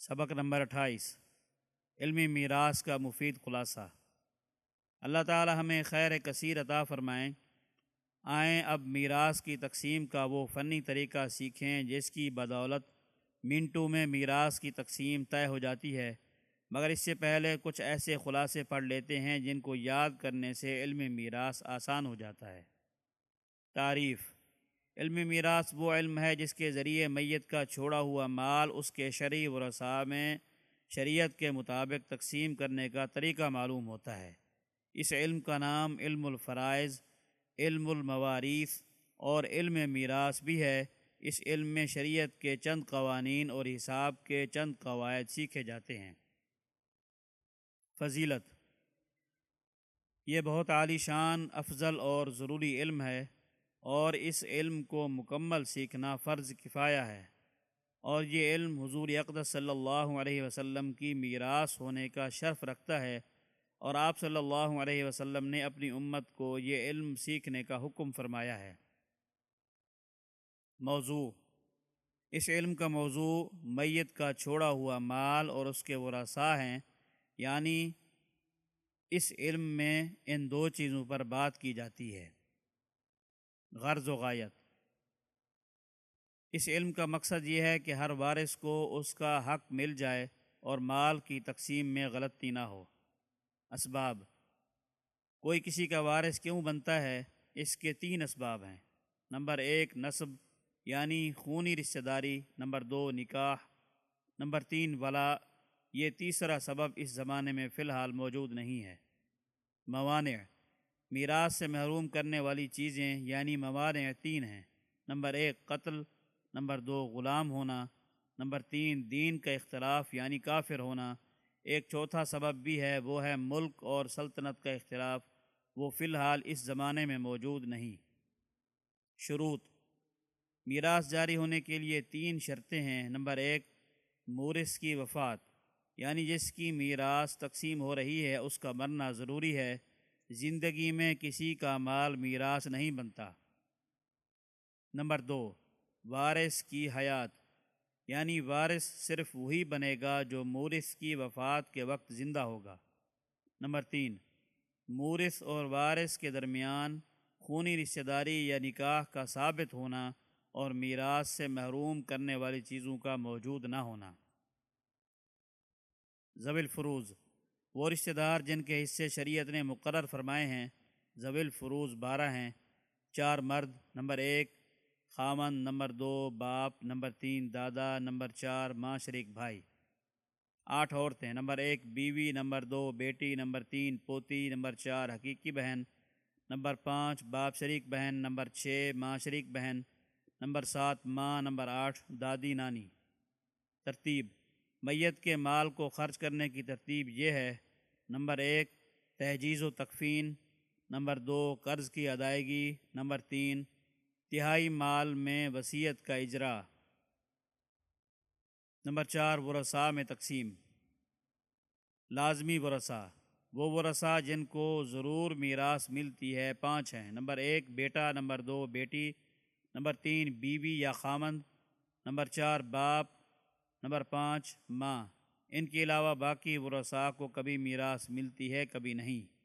سبق نمبر اٹھائیس۔ علمی میراث کا مفید خلاصہ۔ اللہ تعالی ہمیں خیر کثیر عطا فرمائیں آئیں اب میراث کی تقسیم کا وہ فنی طریقہ سیکھیں جس کی بدولت منٹوں میں میراث کی تقسیم طے ہو جاتی ہے۔ مگر اس سے پہلے کچھ ایسے خلاصے پڑھ لیتے ہیں جن کو یاد کرنے سے علم میراث آسان ہو جاتا ہے۔ تعریف۔ علم میراث وہ علم ہے جس کے ذریعے میت کا چھوڑا ہوا مال اس کے شرعی ورثاء میں شریعت کے مطابق تقسیم کرنے کا طریقہ معلوم ہوتا ہے۔ اس علم کا نام علم الفرائض، علم المواریث اور علم میراث بھی ہے۔ اس علم میں شریعت کے چند قوانین اور حساب کے چند قواعد سیکھے جاتے ہیں۔ فضیلت یہ بہت عالی شان، افضل اور ضروری علم ہے۔ اور اس علم کو مکمل سیکھنا فرض کفایہ ہے۔ اور یہ علم حضور اقدس صلی اللہ علیہ وسلم کی میراث ہونے کا شرف رکھتا ہے۔ اور آپ صلی اللہ علیہ وسلم نے اپنی امت کو یہ علم سیکھنے کا حکم فرمایا ہے۔ موضوع اس علم کا موضوع میت کا چھوڑا ہوا مال اور اس کے ورثاء ہیں۔ یعنی اس علم میں ان دو چیزوں پر بات کی جاتی ہے۔ غرض و غایت۔ اس علم کا مقصد یہ ہے کہ ہر وارث کو اس کا حق مل جائے اور مال کی تقسیم میں غلطی نہ ہو۔ اسباب۔ کوئی کسی کا وارث کیوں بنتا ہے؟ اس کے تین اسباب ہیں۔ نمبر ایک، نصب یعنی خونی رشتہ داری۔ نمبر دو، نکاح۔ نمبر تین، ولا۔ یہ تیسرا سبب اس زمانے میں فی الحال موجود نہیں ہے۔ موانع۔ میراث سے محروم کرنے والی چیزیں یعنی مواریں، تین ہیں۔ نمبر ایک، قتل۔ نمبر دو، غلام ہونا۔ نمبر تین، دین کا اختلاف یعنی کافر ہونا۔ ایک چوتھا سبب بھی ہے، وہ ہے ملک اور سلطنت کا اختلاف۔ وہ فی الحال اس زمانے میں موجود نہیں۔ شروط۔ میراث جاری ہونے کے لیے تین شرطیں ہیں۔ نمبر ایک، مورث کی وفات۔ یعنی جس کی میراث تقسیم ہو رہی ہے، اس کا مرنا ضروری ہے۔ زندگی میں کسی کا مال میراث نہیں بنتا۔ نمبر دو، وارث کی حیات یعنی وارث صرف وہی بنے گا جو مورث کی وفات کے وقت زندہ ہوگا۔ نمبر تین، مورث اور وارث کے درمیان خونی رشتہ داری یا نکاح کا ثابت ہونا اور میراث سے محروم کرنے والی چیزوں کا موجود نہ ہونا۔ زبل فروز وہ رشتہ دار جن کے حصے شریعت نے مقرر فرمائے ہیں زویل فروز بارہ ہیں، چار مرد، نمبر ایک خامن، نمبر دو باپ، نمبر تین دادا، نمبر چار ماں شریک بھائی۔ آٹھ عورتیں، نمبر ایک بیوی، نمبر دو بیٹی، نمبر تین پوتی، نمبر چار حقیقی بہن، نمبر پانچ باپ شریک بہن، نمبر چھ ماں شریک بہن، نمبر سات ماں، نمبر آٹھ دادی نانی۔ ترتیب میت کے مال کو خرچ کرنے کی ترتیب یہ ہے، نمبر ایک، تہجیز و تکفین، نمبر دو، قرض کی ادائیگی، نمبر تین، تہائی مال میں وصیت کا اجرا۔ نمبر چار، ورثاء میں تقسیم۔ لازمی ورثاء، وہ ورثاء جن کو ضرور میراث ملتی ہے، پانچ ہیں۔ نمبر ایک، بیٹا۔ نمبر دو، بیٹی۔ نمبر تین، بیوی یا خامند۔ نمبر چار، باپ۔ نمبر پانچ، ماں۔ ان کے علاوہ باقی ورثاء کو کبھی میراث ملتی ہے، کبھی نہیں۔